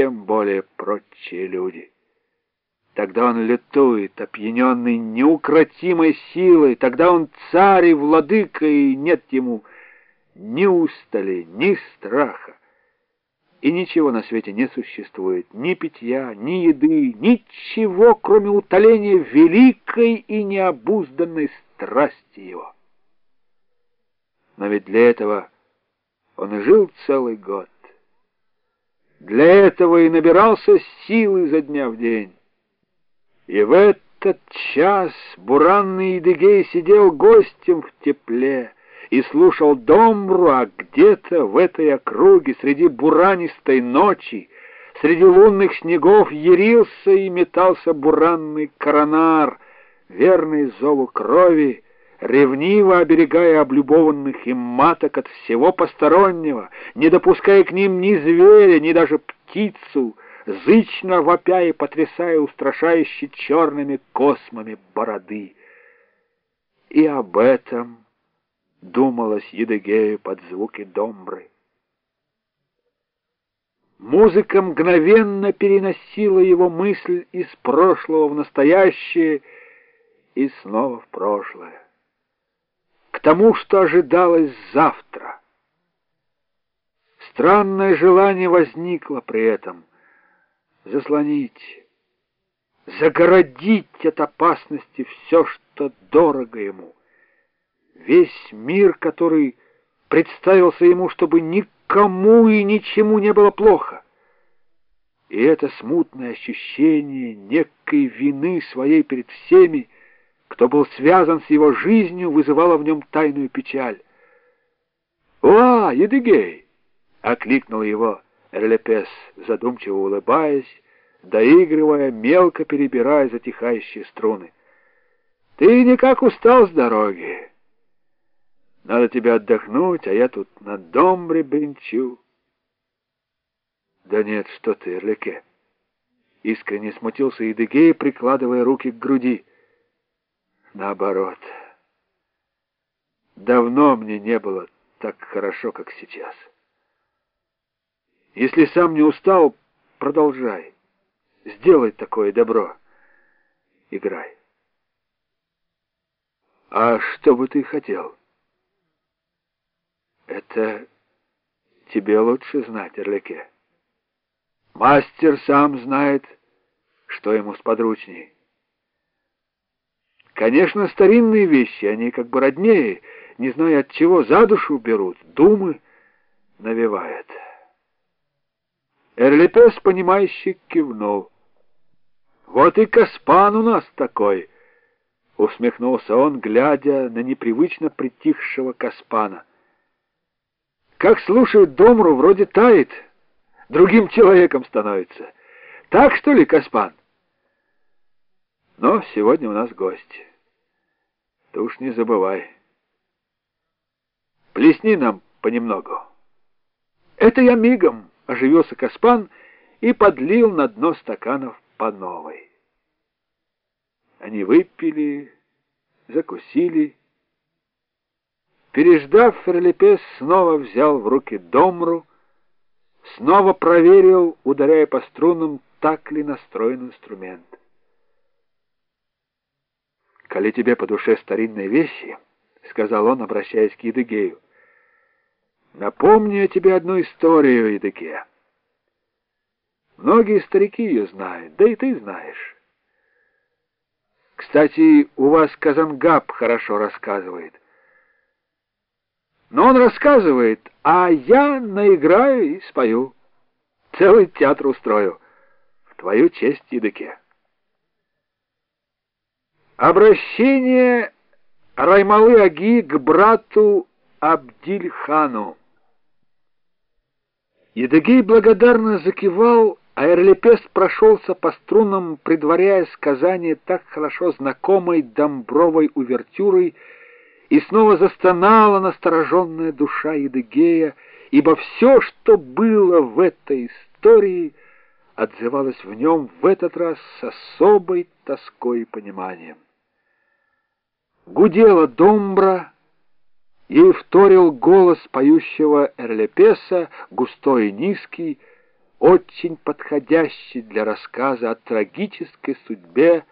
чем более прочие люди. Тогда он летует, опьяненный неукротимой силой, тогда он царь и владыка, и нет ему ни устали, ни страха. И ничего на свете не существует, ни питья, ни еды, ничего, кроме утоления великой и необузданной страсти его. Но ведь для этого он и жил целый год. Для этого и набирался силы изо дня в день. И в этот час буранный Едыгей сидел гостем в тепле, и слушал домру, а где-то в этой округе среди буранистой ночи, среди лунных снегов ярился и метался буранный коронар, верный зову крови, ревниво оберегая облюбованных им маток от всего постороннего, не допуская к ним ни зверя, ни даже птицу, зычно вопя и потрясая устрашающе черными космами бороды. И об этом думалось Едыгею под звуки домбры. Музыка мгновенно переносила его мысль из прошлого в настоящее и снова в прошлое. К тому, что ожидалось завтра. Странное желание возникло при этом заслонить, загородить от опасности все, что дорого ему — весь мир, который представился ему, чтобы никому и ничему не было плохо. И это смутное ощущение некой вины своей перед всеми, кто был связан с его жизнью, вызывало в нем тайную печаль. «О, Едыгей!» — окликнул его Эрлепес, задумчиво улыбаясь, доигрывая, мелко перебирая затихающие струны. «Ты никак устал с дороги. Надо тебе отдохнуть, а я тут на домбре бренчу. Да нет, что ты, Эрлике. Искренне смутился Едыгей, прикладывая руки к груди. Наоборот. Давно мне не было так хорошо, как сейчас. Если сам не устал, продолжай. Сделай такое добро. Играй. А что бы ты хотел? Это тебе лучше знать, Эрлике. Мастер сам знает, что ему сподручней. Конечно, старинные вещи, они как бы роднее, не знаю от чего, за душу берут, думы навевают. Эрлипес, понимающий, кивнул. «Вот и Каспан у нас такой!» — усмехнулся он, глядя на непривычно притихшего Каспана. Как слушает Домру, вроде тает, другим человеком становится. Так, что ли, Каспан? Но сегодня у нас гость. Ты уж не забывай. Плесни нам понемногу. Это я мигом, оживился Каспан и подлил на дно стаканов по новой. Они выпили, закусили, Переждав, Ферлипес снова взял в руки домру, снова проверил, ударяя по струнам, так ли настроен инструмент. «Коли тебе по душе старинные вещи», — сказал он, обращаясь к Едыгею, — «напомню тебе одну историю, Едыге. Многие старики ее знают, да и ты знаешь. Кстати, у вас Казангаб хорошо рассказывает». Но он рассказывает, а я наиграю и спою. Целый театр устрою. В твою честь, Едыке. Обращение Раймалы-Аги к брату Абдильхану. Едыгей благодарно закивал, а Эрлипест прошелся по струнам, предваряя сказание так хорошо знакомой домбровой увертюрой, и снова застонала настороженная душа Едыгея, ибо все, что было в этой истории, отзывалось в нем в этот раз с особой тоской и пониманием. Гудела домбра, ей вторил голос поющего Эрлепеса, густой и низкий, очень подходящий для рассказа о трагической судьбе